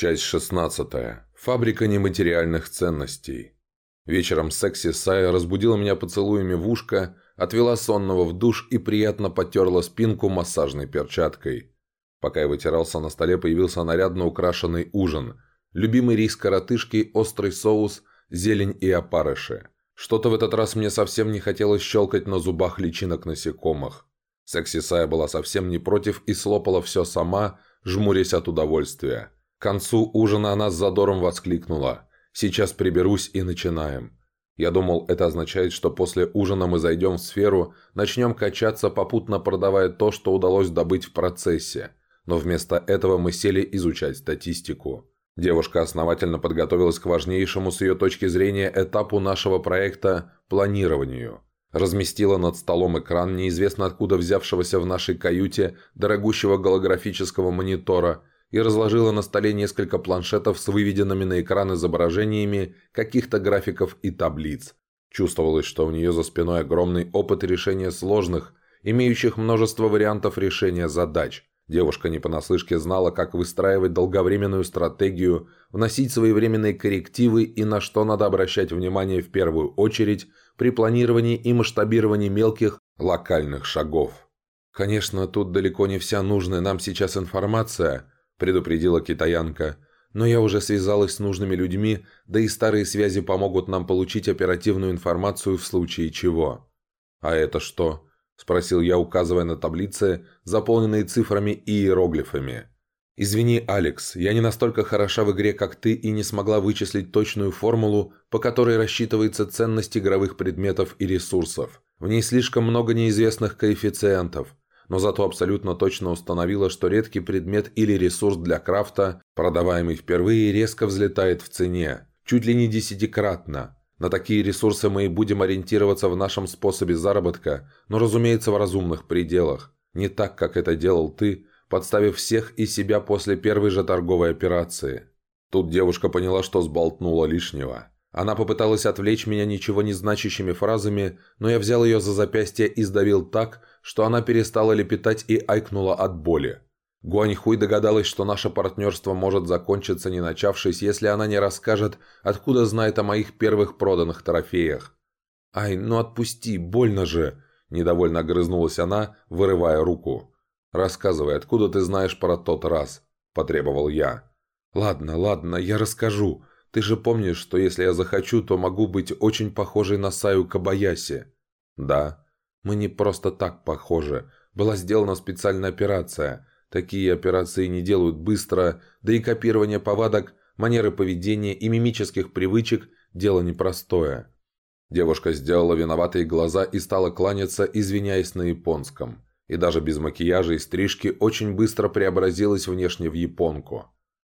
Часть 16. Фабрика нематериальных ценностей. Вечером секси Сая разбудила меня поцелуями в ушко, отвела сонного в душ и приятно потерла спинку массажной перчаткой. Пока я вытирался, на столе появился нарядно украшенный ужин. Любимый рис коротышки, острый соус, зелень и опарыши. Что-то в этот раз мне совсем не хотелось щелкать на зубах личинок насекомых. Секси Сая была совсем не против и слопала все сама, жмурясь от удовольствия. К концу ужина она с задором воскликнула «Сейчас приберусь и начинаем». Я думал, это означает, что после ужина мы зайдем в сферу, начнем качаться, попутно продавая то, что удалось добыть в процессе. Но вместо этого мы сели изучать статистику. Девушка основательно подготовилась к важнейшему с ее точки зрения этапу нашего проекта – планированию. Разместила над столом экран неизвестно откуда взявшегося в нашей каюте дорогущего голографического монитора – и разложила на столе несколько планшетов с выведенными на экран изображениями каких-то графиков и таблиц. Чувствовалось, что у нее за спиной огромный опыт решения сложных, имеющих множество вариантов решения задач. Девушка не понаслышке знала, как выстраивать долговременную стратегию, вносить своевременные коррективы и на что надо обращать внимание в первую очередь при планировании и масштабировании мелких локальных шагов. Конечно, тут далеко не вся нужная нам сейчас информация, предупредила китаянка. «Но я уже связалась с нужными людьми, да и старые связи помогут нам получить оперативную информацию в случае чего». «А это что?» – спросил я, указывая на таблицы, заполненные цифрами и иероглифами. «Извини, Алекс, я не настолько хороша в игре, как ты, и не смогла вычислить точную формулу, по которой рассчитывается ценность игровых предметов и ресурсов. В ней слишком много неизвестных коэффициентов но зато абсолютно точно установила, что редкий предмет или ресурс для крафта, продаваемый впервые, резко взлетает в цене, чуть ли не десятикратно. На такие ресурсы мы и будем ориентироваться в нашем способе заработка, но, разумеется, в разумных пределах. Не так, как это делал ты, подставив всех и себя после первой же торговой операции. Тут девушка поняла, что сболтнула лишнего. Она попыталась отвлечь меня ничего не значащими фразами, но я взял ее за запястье и сдавил так, что она перестала лепетать и айкнула от боли. Гуаньхуй догадалась, что наше партнерство может закончиться не начавшись, если она не расскажет, откуда знает о моих первых проданных трофеях. «Ай, ну отпусти, больно же!» – недовольно огрызнулась она, вырывая руку. «Рассказывай, откуда ты знаешь про тот раз?» – потребовал я. «Ладно, ладно, я расскажу. Ты же помнишь, что если я захочу, то могу быть очень похожей на Саю Кабаяси?» «Да». «Мы не просто так похожи. Была сделана специальная операция. Такие операции не делают быстро, да и копирование повадок, манеры поведения и мимических привычек – дело непростое». Девушка сделала виноватые глаза и стала кланяться, извиняясь на японском. И даже без макияжа и стрижки очень быстро преобразилась внешне в японку.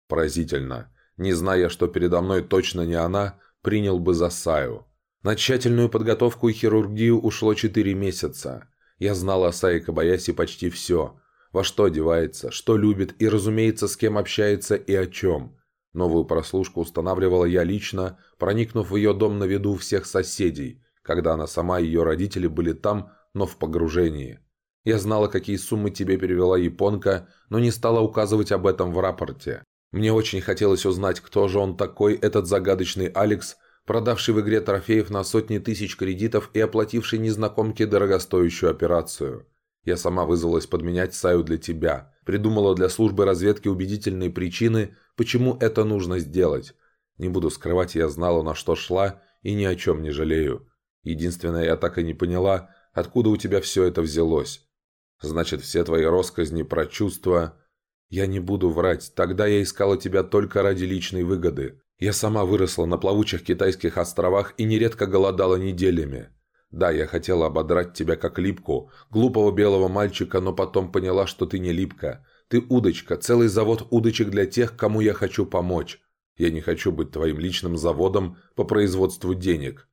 Поразительно не зная, что передо мной точно не она, принял бы за Саю. На тщательную подготовку и хирургию ушло 4 месяца. Я знал о Сае Кабаяси почти все. Во что одевается, что любит и, разумеется, с кем общается и о чем. Новую прослушку устанавливала я лично, проникнув в ее дом на виду всех соседей, когда она сама и ее родители были там, но в погружении. Я знала, какие суммы тебе перевела японка, но не стала указывать об этом в рапорте. Мне очень хотелось узнать, кто же он такой, этот загадочный Алекс, продавший в игре трофеев на сотни тысяч кредитов и оплативший незнакомке дорогостоящую операцию. Я сама вызвалась подменять Саю для тебя, придумала для службы разведки убедительные причины, почему это нужно сделать. Не буду скрывать, я знала, на что шла, и ни о чем не жалею. Единственное, я так и не поняла, откуда у тебя все это взялось. Значит, все твои росказни про чувства «Я не буду врать, тогда я искала тебя только ради личной выгоды. Я сама выросла на плавучих китайских островах и нередко голодала неделями. Да, я хотела ободрать тебя как липку, глупого белого мальчика, но потом поняла, что ты не липка. Ты удочка, целый завод удочек для тех, кому я хочу помочь. Я не хочу быть твоим личным заводом по производству денег.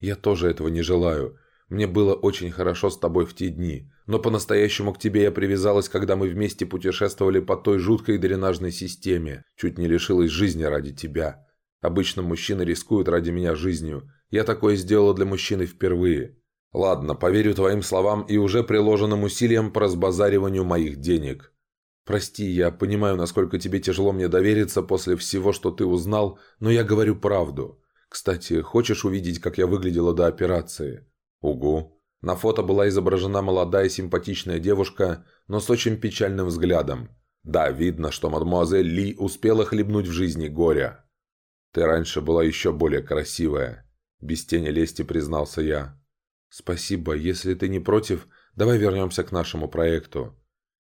Я тоже этого не желаю. Мне было очень хорошо с тобой в те дни, но по-настоящему к тебе я привязалась, когда мы вместе путешествовали по той жуткой дренажной системе. Чуть не лишилась жизни ради тебя. Обычно мужчины рискуют ради меня жизнью. Я такое сделала для мужчины впервые. Ладно, поверю твоим словам и уже приложенным усилиям по разбазариванию моих денег. «Прости, я понимаю, насколько тебе тяжело мне довериться после всего, что ты узнал, но я говорю правду. Кстати, хочешь увидеть, как я выглядела до операции?» «Угу». На фото была изображена молодая симпатичная девушка, но с очень печальным взглядом. Да, видно, что мадемуазель Ли успела хлебнуть в жизни горя. «Ты раньше была еще более красивая», – без тени лести признался я. «Спасибо. Если ты не против, давай вернемся к нашему проекту».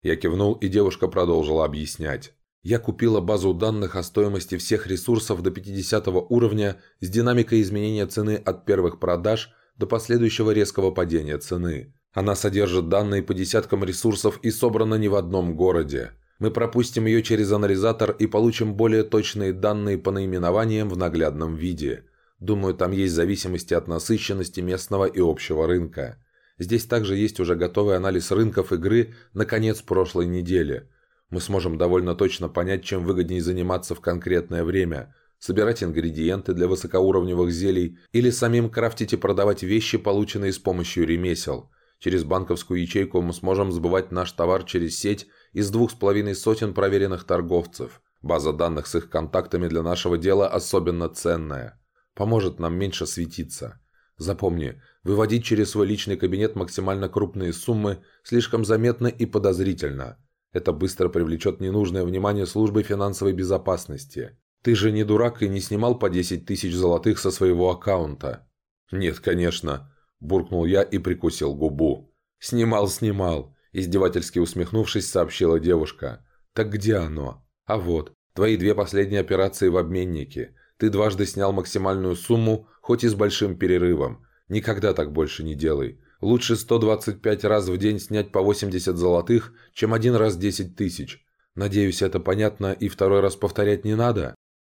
Я кивнул, и девушка продолжила объяснять. Я купила базу данных о стоимости всех ресурсов до 50 уровня с динамикой изменения цены от первых продаж до последующего резкого падения цены. Она содержит данные по десяткам ресурсов и собрана не в одном городе. Мы пропустим ее через анализатор и получим более точные данные по наименованиям в наглядном виде. Думаю, там есть зависимости от насыщенности местного и общего рынка. Здесь также есть уже готовый анализ рынков игры на конец прошлой недели. Мы сможем довольно точно понять, чем выгоднее заниматься в конкретное время – собирать ингредиенты для высокоуровневых зелий или самим крафтить и продавать вещи, полученные с помощью ремесел. Через банковскую ячейку мы сможем сбывать наш товар через сеть из двух с половиной сотен проверенных торговцев. База данных с их контактами для нашего дела особенно ценная. Поможет нам меньше светиться. Запомни, выводить через свой личный кабинет максимально крупные суммы слишком заметно и подозрительно. Это быстро привлечет ненужное внимание службы финансовой безопасности. Ты же не дурак и не снимал по 10 тысяч золотых со своего аккаунта?» «Нет, конечно», – буркнул я и прикусил губу. «Снимал, снимал», – издевательски усмехнувшись, сообщила девушка. «Так где оно?» «А вот, твои две последние операции в обменнике. Ты дважды снял максимальную сумму, хоть и с большим перерывом. Никогда так больше не делай. Лучше 125 раз в день снять по 80 золотых, чем один раз 10 тысяч. Надеюсь, это понятно и второй раз повторять не надо?»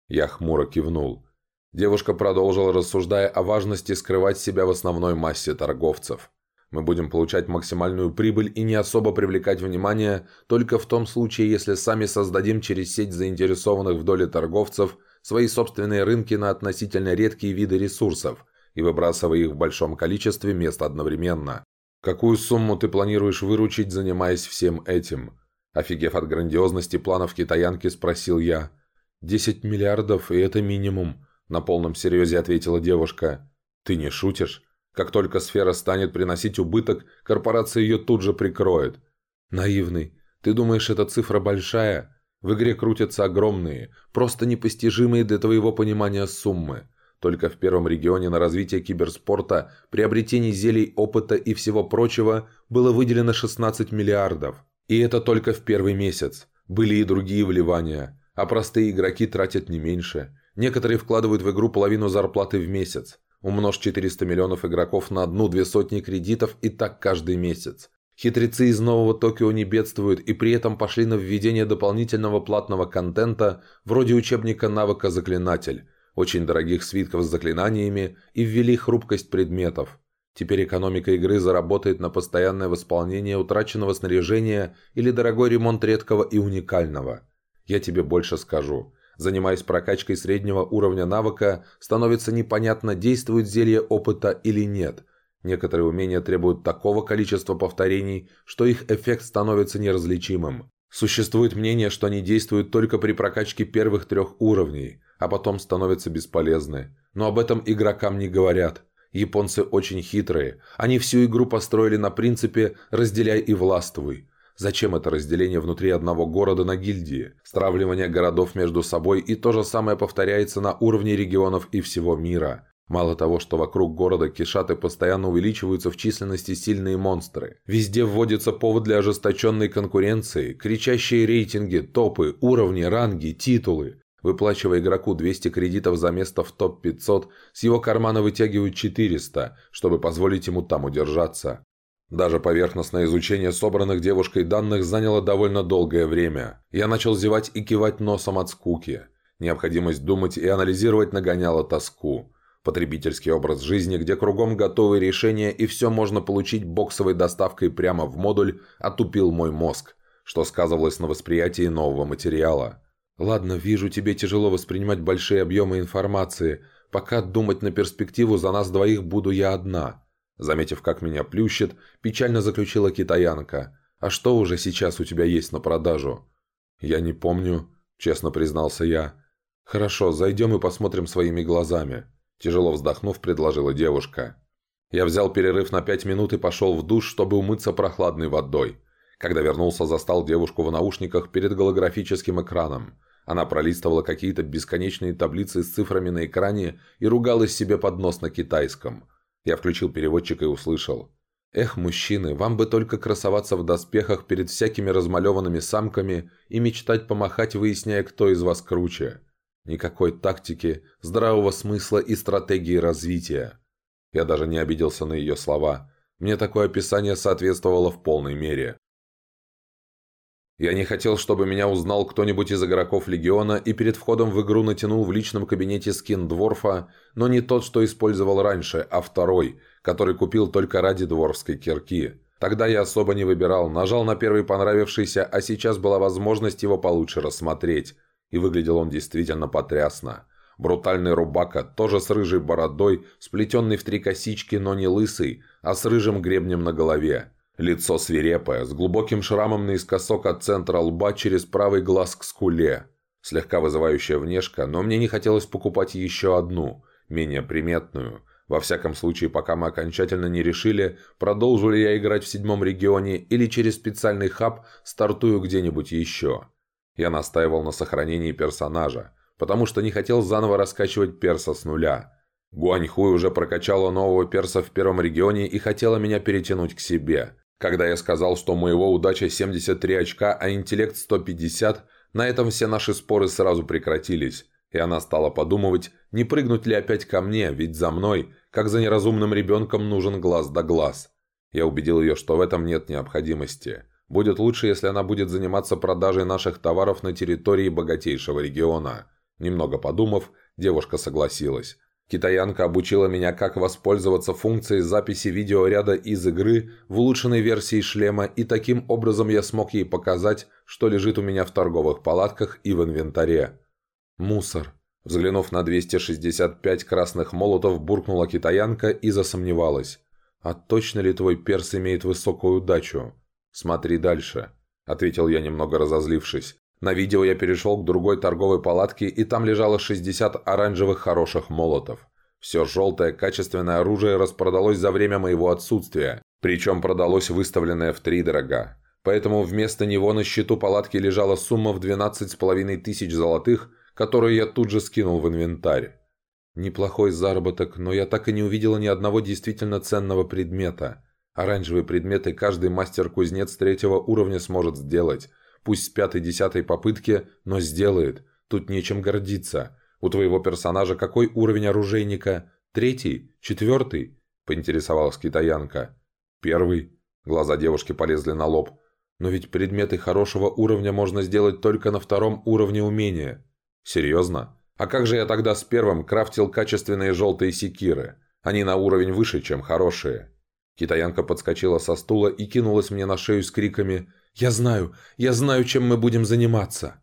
Я хмуро кивнул. Девушка продолжила, рассуждая о важности скрывать себя в основной массе торговцев. Мы будем получать максимальную прибыль и не особо привлекать внимание только в том случае, если сами создадим через сеть заинтересованных в доле торговцев свои собственные рынки на относительно редкие виды ресурсов и выбрасывая их в большом количестве мест одновременно. Какую сумму ты планируешь выручить, занимаясь всем этим? Офигев от грандиозности планов китаянки, спросил я. «Десять миллиардов, и это минимум», – на полном серьезе ответила девушка. «Ты не шутишь? Как только сфера станет приносить убыток, корпорация ее тут же прикроет». «Наивный. Ты думаешь, эта цифра большая? В игре крутятся огромные, просто непостижимые для твоего понимания суммы. Только в первом регионе на развитие киберспорта, приобретение зелий, опыта и всего прочего было выделено 16 миллиардов. И это только в первый месяц. Были и другие вливания а простые игроки тратят не меньше. Некоторые вкладывают в игру половину зарплаты в месяц. Умножь 400 миллионов игроков на одну-две сотни кредитов и так каждый месяц. Хитрецы из нового Токио не бедствуют и при этом пошли на введение дополнительного платного контента, вроде учебника навыка «Заклинатель», очень дорогих свитков с заклинаниями и ввели хрупкость предметов. Теперь экономика игры заработает на постоянное восполнение утраченного снаряжения или дорогой ремонт редкого и уникального. Я тебе больше скажу. Занимаясь прокачкой среднего уровня навыка, становится непонятно, действует зелье опыта или нет. Некоторые умения требуют такого количества повторений, что их эффект становится неразличимым. Существует мнение, что они действуют только при прокачке первых трех уровней, а потом становятся бесполезны. Но об этом игрокам не говорят. Японцы очень хитрые. Они всю игру построили на принципе «разделяй и властвуй». Зачем это разделение внутри одного города на гильдии? Стравливание городов между собой и то же самое повторяется на уровне регионов и всего мира. Мало того, что вокруг города кишат и постоянно увеличиваются в численности сильные монстры. Везде вводится повод для ожесточенной конкуренции, кричащие рейтинги, топы, уровни, ранги, титулы. Выплачивая игроку 200 кредитов за место в топ-500, с его кармана вытягивают 400, чтобы позволить ему там удержаться. Даже поверхностное изучение собранных девушкой данных заняло довольно долгое время. Я начал зевать и кивать носом от скуки. Необходимость думать и анализировать нагоняла тоску. Потребительский образ жизни, где кругом готовые решения и все можно получить боксовой доставкой прямо в модуль, отупил мой мозг, что сказывалось на восприятии нового материала. «Ладно, вижу, тебе тяжело воспринимать большие объемы информации. Пока думать на перспективу за нас двоих буду я одна». Заметив, как меня плющит, печально заключила китаянка. А что уже сейчас у тебя есть на продажу?» «Я не помню», – честно признался я. «Хорошо, зайдем и посмотрим своими глазами», – тяжело вздохнув, предложила девушка. Я взял перерыв на пять минут и пошел в душ, чтобы умыться прохладной водой. Когда вернулся, застал девушку в наушниках перед голографическим экраном. Она пролистывала какие-то бесконечные таблицы с цифрами на экране и ругалась себе под нос на китайском. Я включил переводчик и услышал. «Эх, мужчины, вам бы только красоваться в доспехах перед всякими размалеванными самками и мечтать помахать, выясняя, кто из вас круче. Никакой тактики, здравого смысла и стратегии развития». Я даже не обиделся на ее слова. Мне такое описание соответствовало в полной мере. Я не хотел, чтобы меня узнал кто-нибудь из игроков Легиона и перед входом в игру натянул в личном кабинете скин Дворфа, но не тот, что использовал раньше, а второй, который купил только ради дворфской кирки. Тогда я особо не выбирал, нажал на первый понравившийся, а сейчас была возможность его получше рассмотреть. И выглядел он действительно потрясно. Брутальный рубака, тоже с рыжей бородой, сплетенный в три косички, но не лысый, а с рыжим гребнем на голове. Лицо свирепое, с глубоким шрамом наискосок от центра лба через правый глаз к скуле. Слегка вызывающая внешка, но мне не хотелось покупать еще одну, менее приметную. Во всяком случае, пока мы окончательно не решили, продолжу ли я играть в седьмом регионе или через специальный хаб стартую где-нибудь еще. Я настаивал на сохранении персонажа, потому что не хотел заново раскачивать перса с нуля. Гуаньхуй уже прокачала нового перса в первом регионе и хотела меня перетянуть к себе. Когда я сказал, что моего удача 73 очка, а интеллект 150, на этом все наши споры сразу прекратились, и она стала подумывать, не прыгнуть ли опять ко мне, ведь за мной, как за неразумным ребенком, нужен глаз да глаз. Я убедил ее, что в этом нет необходимости. Будет лучше, если она будет заниматься продажей наших товаров на территории богатейшего региона. Немного подумав, девушка согласилась. Китаянка обучила меня, как воспользоваться функцией записи видеоряда из игры в улучшенной версии шлема, и таким образом я смог ей показать, что лежит у меня в торговых палатках и в инвентаре. «Мусор». Взглянув на 265 красных молотов, буркнула китаянка и засомневалась. «А точно ли твой перс имеет высокую удачу?» «Смотри дальше», — ответил я, немного разозлившись. На видео я перешел к другой торговой палатке, и там лежало 60 оранжевых хороших молотов. Все желтое качественное оружие распродалось за время моего отсутствия, причем продалось выставленное в три дорога. Поэтому вместо него на счету палатки лежала сумма в 12,5 тысяч золотых, которую я тут же скинул в инвентарь. Неплохой заработок, но я так и не увидела ни одного действительно ценного предмета. Оранжевые предметы каждый мастер-кузнец третьего уровня сможет сделать – Пусть с пятой-десятой попытки, но сделает. Тут нечем гордиться. У твоего персонажа какой уровень оружейника? Третий? Четвертый?» – поинтересовалась китаянка. «Первый». Глаза девушки полезли на лоб. «Но ведь предметы хорошего уровня можно сделать только на втором уровне умения». «Серьезно? А как же я тогда с первым крафтил качественные желтые секиры? Они на уровень выше, чем хорошие». Китаянка подскочила со стула и кинулась мне на шею с криками «Я знаю, я знаю, чем мы будем заниматься!»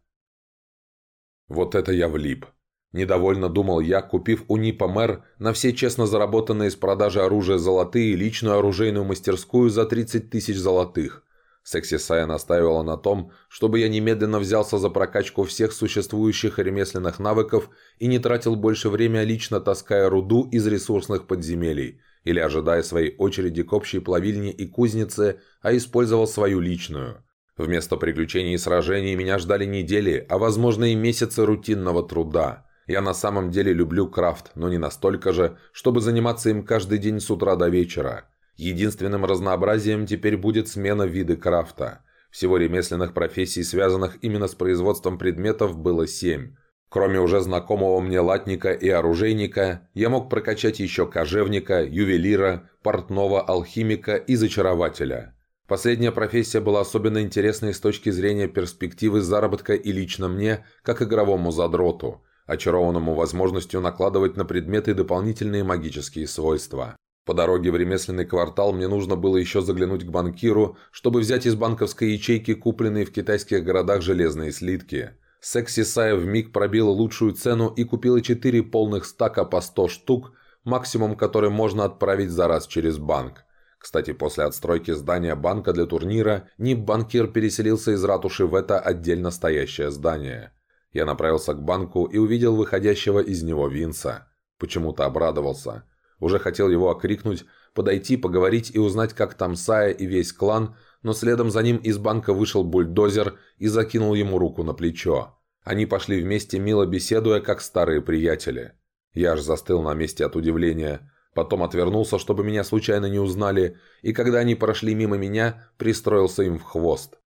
Вот это я влип. Недовольно думал я, купив у Нипа Мэр на все честно заработанные с продажи оружия золотые личную оружейную мастерскую за 30 тысяч золотых. Секси Сая настаивала на том, чтобы я немедленно взялся за прокачку всех существующих ремесленных навыков и не тратил больше время лично таская руду из ресурсных подземелий – или ожидая своей очереди к общей плавильне и кузнице, а использовал свою личную. Вместо приключений и сражений меня ждали недели, а возможно и месяцы рутинного труда. Я на самом деле люблю крафт, но не настолько же, чтобы заниматься им каждый день с утра до вечера. Единственным разнообразием теперь будет смена виды крафта. Всего ремесленных профессий, связанных именно с производством предметов, было семь. Кроме уже знакомого мне латника и оружейника, я мог прокачать еще кожевника, ювелира, портного, алхимика и зачарователя. Последняя профессия была особенно интересной с точки зрения перспективы заработка и лично мне, как игровому задроту, очарованному возможностью накладывать на предметы дополнительные магические свойства. По дороге в ремесленный квартал мне нужно было еще заглянуть к банкиру, чтобы взять из банковской ячейки купленные в китайских городах железные слитки – Секси Сая вмиг пробила лучшую цену и купила 4 полных стака по 100 штук, максимум который можно отправить за раз через банк. Кстати, после отстройки здания банка для турнира, НИП-банкир переселился из ратуши в это отдельно стоящее здание. Я направился к банку и увидел выходящего из него Винса. Почему-то обрадовался. Уже хотел его окрикнуть, подойти, поговорить и узнать, как там Сая и весь клан, но следом за ним из банка вышел бульдозер и закинул ему руку на плечо. Они пошли вместе, мило беседуя, как старые приятели. Я аж застыл на месте от удивления. Потом отвернулся, чтобы меня случайно не узнали, и когда они прошли мимо меня, пристроился им в хвост.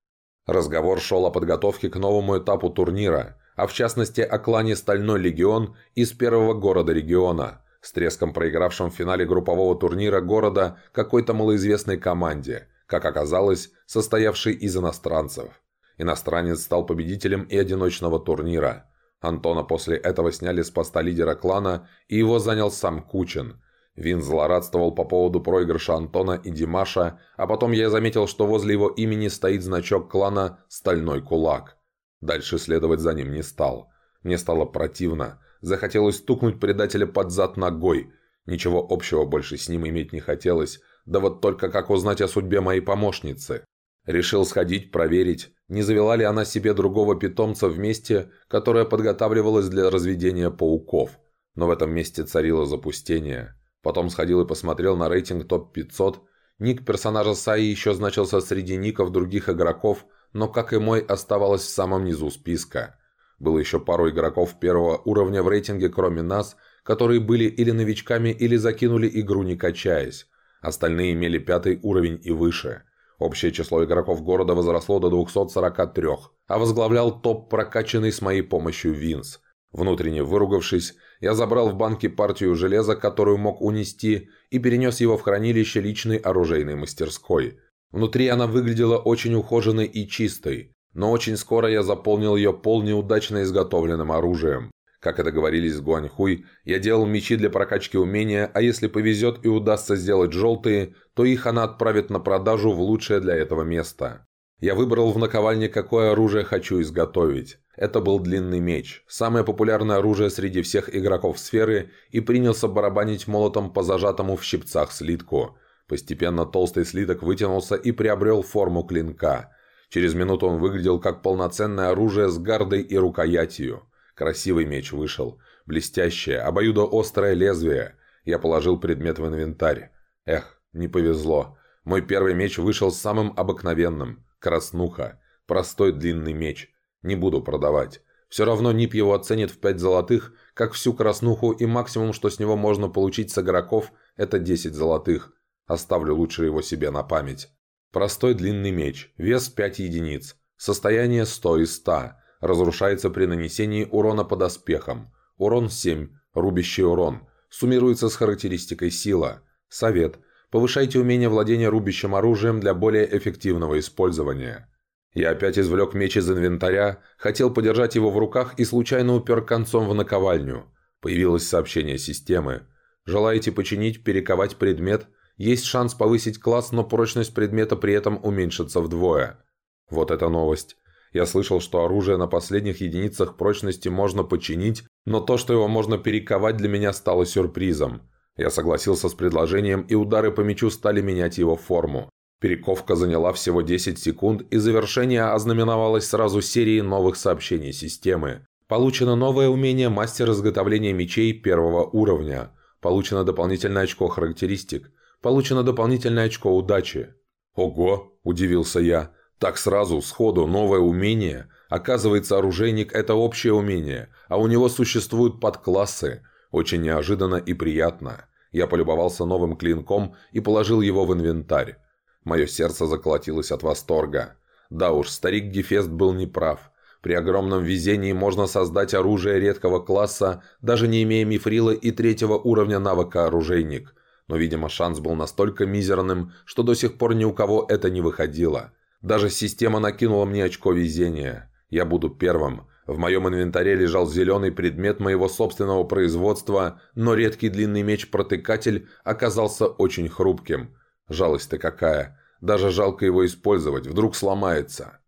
Разговор шел о подготовке к новому этапу турнира, а в частности о клане «Стальной легион» из первого города региона, с треском проигравшем в финале группового турнира города какой-то малоизвестной команде, как оказалось, состоявшей из иностранцев. Иностранец стал победителем и одиночного турнира. Антона после этого сняли с поста лидера клана, и его занял сам Кучин – Вин злорадствовал по поводу проигрыша Антона и Димаша, а потом я заметил, что возле его имени стоит значок клана «Стальной кулак». Дальше следовать за ним не стал. Мне стало противно. Захотелось стукнуть предателя под зад ногой. Ничего общего больше с ним иметь не хотелось. Да вот только как узнать о судьбе моей помощницы? Решил сходить, проверить, не завела ли она себе другого питомца в месте, которое подготавливалось для разведения пауков. Но в этом месте царило запустение. Потом сходил и посмотрел на рейтинг топ-500. Ник персонажа Саи еще значился среди ников других игроков, но, как и мой, оставалось в самом низу списка. Было еще пару игроков первого уровня в рейтинге, кроме нас, которые были или новичками, или закинули игру не качаясь. Остальные имели пятый уровень и выше. Общее число игроков города возросло до 243, а возглавлял топ прокачанный с моей помощью Винс – Внутренне выругавшись, я забрал в банке партию железа, которую мог унести, и перенес его в хранилище личной оружейной мастерской. Внутри она выглядела очень ухоженной и чистой, но очень скоро я заполнил ее пол неудачно изготовленным оружием. Как и договорились с Гуаньхуй, я делал мечи для прокачки умения, а если повезет и удастся сделать желтые, то их она отправит на продажу в лучшее для этого место. Я выбрал в наковальне, какое оружие хочу изготовить. Это был длинный меч, самое популярное оружие среди всех игроков сферы, и принялся барабанить молотом по зажатому в щипцах слитку. Постепенно толстый слиток вытянулся и приобрел форму клинка. Через минуту он выглядел как полноценное оружие с гардой и рукоятью. Красивый меч вышел. Блестящее, обоюдоострое лезвие. Я положил предмет в инвентарь. Эх, не повезло. Мой первый меч вышел самым обыкновенным. Краснуха. Простой длинный меч. Не буду продавать. Все равно НИП его оценит в 5 золотых, как всю краснуху, и максимум, что с него можно получить с игроков, это 10 золотых. Оставлю лучше его себе на память. Простой длинный меч. Вес 5 единиц. Состояние 100 из 100. Разрушается при нанесении урона по доспехам. Урон 7. Рубящий урон. Суммируется с характеристикой сила. Совет. Повышайте умение владения рубящим оружием для более эффективного использования. Я опять извлек меч из инвентаря, хотел подержать его в руках и случайно упер концом в наковальню. Появилось сообщение системы. Желаете починить, перековать предмет? Есть шанс повысить класс, но прочность предмета при этом уменьшится вдвое. Вот эта новость. Я слышал, что оружие на последних единицах прочности можно починить, но то, что его можно перековать, для меня стало сюрпризом. Я согласился с предложением, и удары по мечу стали менять его форму. Перековка заняла всего 10 секунд, и завершение ознаменовалось сразу серией новых сообщений системы. Получено новое умение мастер изготовления мечей первого уровня. Получено дополнительное очко характеристик. Получено дополнительное очко удачи. «Ого!» – удивился я. «Так сразу, сходу, новое умение? Оказывается, оружейник – это общее умение, а у него существуют подклассы. Очень неожиданно и приятно». Я полюбовался новым клинком и положил его в инвентарь. Мое сердце заколотилось от восторга. Да уж, старик Гефест был неправ. При огромном везении можно создать оружие редкого класса, даже не имея мифрила и третьего уровня навыка оружейник. Но, видимо, шанс был настолько мизерным, что до сих пор ни у кого это не выходило. Даже система накинула мне очко везения. Я буду первым. В моем инвентаре лежал зеленый предмет моего собственного производства, но редкий длинный меч-протыкатель оказался очень хрупким. Жалость-то какая. Даже жалко его использовать, вдруг сломается.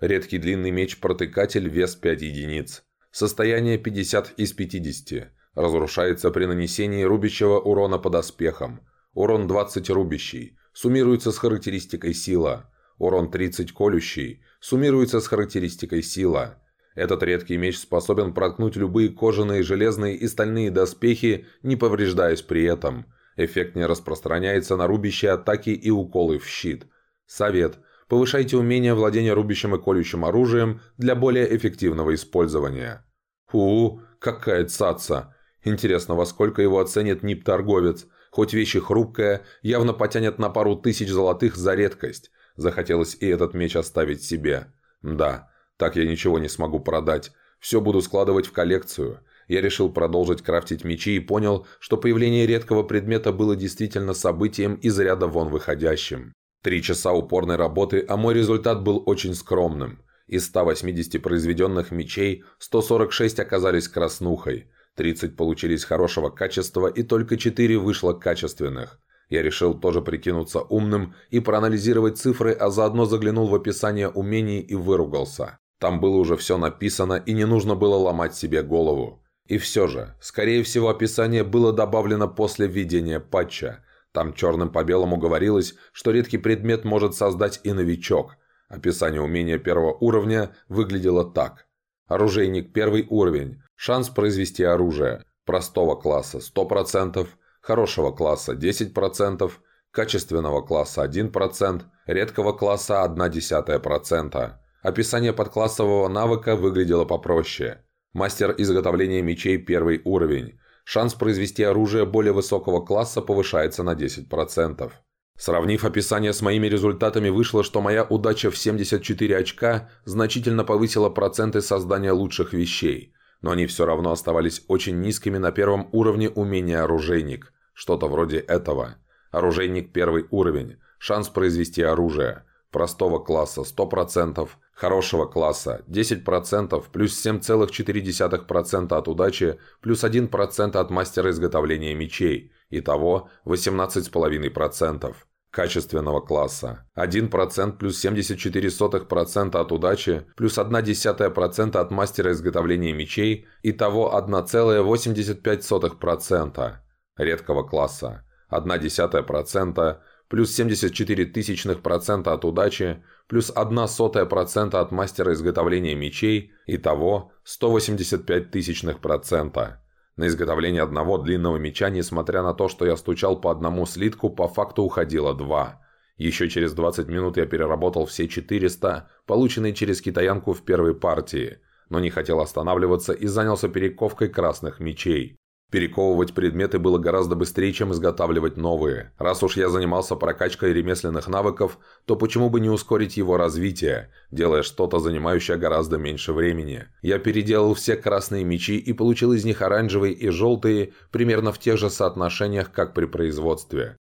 Редкий длинный меч-протыкатель, вес 5 единиц. Состояние 50 из 50. Разрушается при нанесении рубящего урона по доспехам. Урон 20 рубящий. суммируется с характеристикой сила. Урон 30 колющий, суммируется с характеристикой сила. Этот редкий меч способен проткнуть любые кожаные, железные и стальные доспехи, не повреждаясь при этом. Эффект не распространяется на рубящие атаки и уколы в щит. Совет. Повышайте умение владения рубящим и колющим оружием для более эффективного использования. Фу, какая цаца. Интересно, во сколько его оценит НИП-торговец. Хоть вещи хрупкая, явно потянет на пару тысяч золотых за редкость. Захотелось и этот меч оставить себе. Да, так я ничего не смогу продать. Все буду складывать в коллекцию. Я решил продолжить крафтить мечи и понял, что появление редкого предмета было действительно событием из ряда вон выходящим. Три часа упорной работы, а мой результат был очень скромным. Из 180 произведенных мечей 146 оказались краснухой, 30 получились хорошего качества и только 4 вышло качественных. Я решил тоже прикинуться умным и проанализировать цифры, а заодно заглянул в описание умений и выругался. Там было уже все написано и не нужно было ломать себе голову. И все же, скорее всего, описание было добавлено после введения патча. Там черным по белому говорилось, что редкий предмет может создать и новичок. Описание умения первого уровня выглядело так. Оружейник первый уровень. Шанс произвести оружие. Простого класса 100%, хорошего класса 10%, качественного класса 1%, редкого класса 0,1%. Описание подклассового навыка выглядело попроще. Мастер изготовления мечей первый уровень. Шанс произвести оружие более высокого класса повышается на 10%. Сравнив описание с моими результатами, вышло, что моя удача в 74 очка значительно повысила проценты создания лучших вещей, но они все равно оставались очень низкими на первом уровне умения оружейник. Что-то вроде этого. Оружейник первый уровень. Шанс произвести оружие. Простого класса 100%, Хорошего класса 10% плюс 7,4% от удачи плюс 1% от мастера изготовления мечей. Итого 18,5%. Качественного класса 1% плюс 74% от удачи плюс 1,1% от мастера изготовления мечей. Итого 1,85%. Редкого класса 1,1% плюс 74 тысячных процента от удачи, плюс 1 сотая процента от мастера изготовления мечей, итого 185 тысячных процента. На изготовление одного длинного меча, несмотря на то, что я стучал по одному слитку, по факту уходило два. Еще через 20 минут я переработал все 400, полученные через китаянку в первой партии, но не хотел останавливаться и занялся перековкой красных мечей. Перековывать предметы было гораздо быстрее, чем изготавливать новые. Раз уж я занимался прокачкой ремесленных навыков, то почему бы не ускорить его развитие, делая что-то, занимающее гораздо меньше времени. Я переделал все красные мечи и получил из них оранжевые и желтые примерно в тех же соотношениях, как при производстве.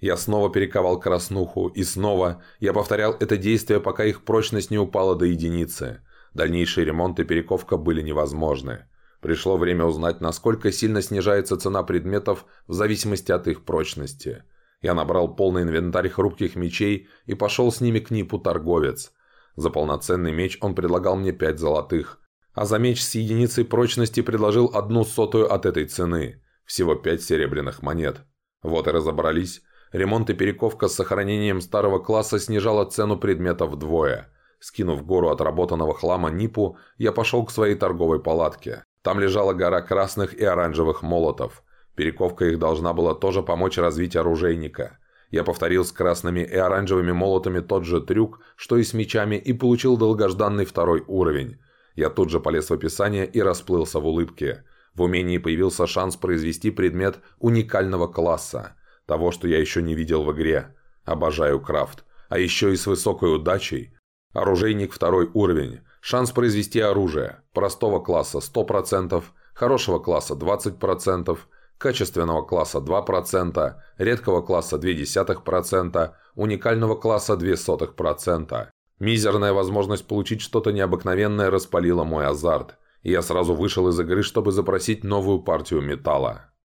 Я снова перековал краснуху, и снова я повторял это действие, пока их прочность не упала до единицы. Дальнейший ремонт и перековка были невозможны. Пришло время узнать, насколько сильно снижается цена предметов в зависимости от их прочности. Я набрал полный инвентарь хрупких мечей и пошел с ними к Нипу торговец. За полноценный меч он предлагал мне пять золотых, а за меч с единицей прочности предложил одну сотую от этой цены, всего пять серебряных монет. Вот и разобрались. Ремонт и перековка с сохранением старого класса снижала цену предмета вдвое. Скинув гору отработанного хлама Нипу, я пошел к своей торговой палатке. Там лежала гора красных и оранжевых молотов. Перековка их должна была тоже помочь развить оружейника. Я повторил с красными и оранжевыми молотами тот же трюк, что и с мечами, и получил долгожданный второй уровень. Я тут же полез в описание и расплылся в улыбке. В умении появился шанс произвести предмет уникального класса. Того, что я еще не видел в игре. Обожаю крафт. А еще и с высокой удачей. Оружейник второй уровень. Шанс произвести оружие. Простого класса 100%, хорошего класса 20%, качественного класса 2%, редкого класса 0,2%, уникального класса 0,02%. Мизерная возможность получить что-то необыкновенное распалила мой азарт, и я сразу вышел из игры, чтобы запросить новую партию металла.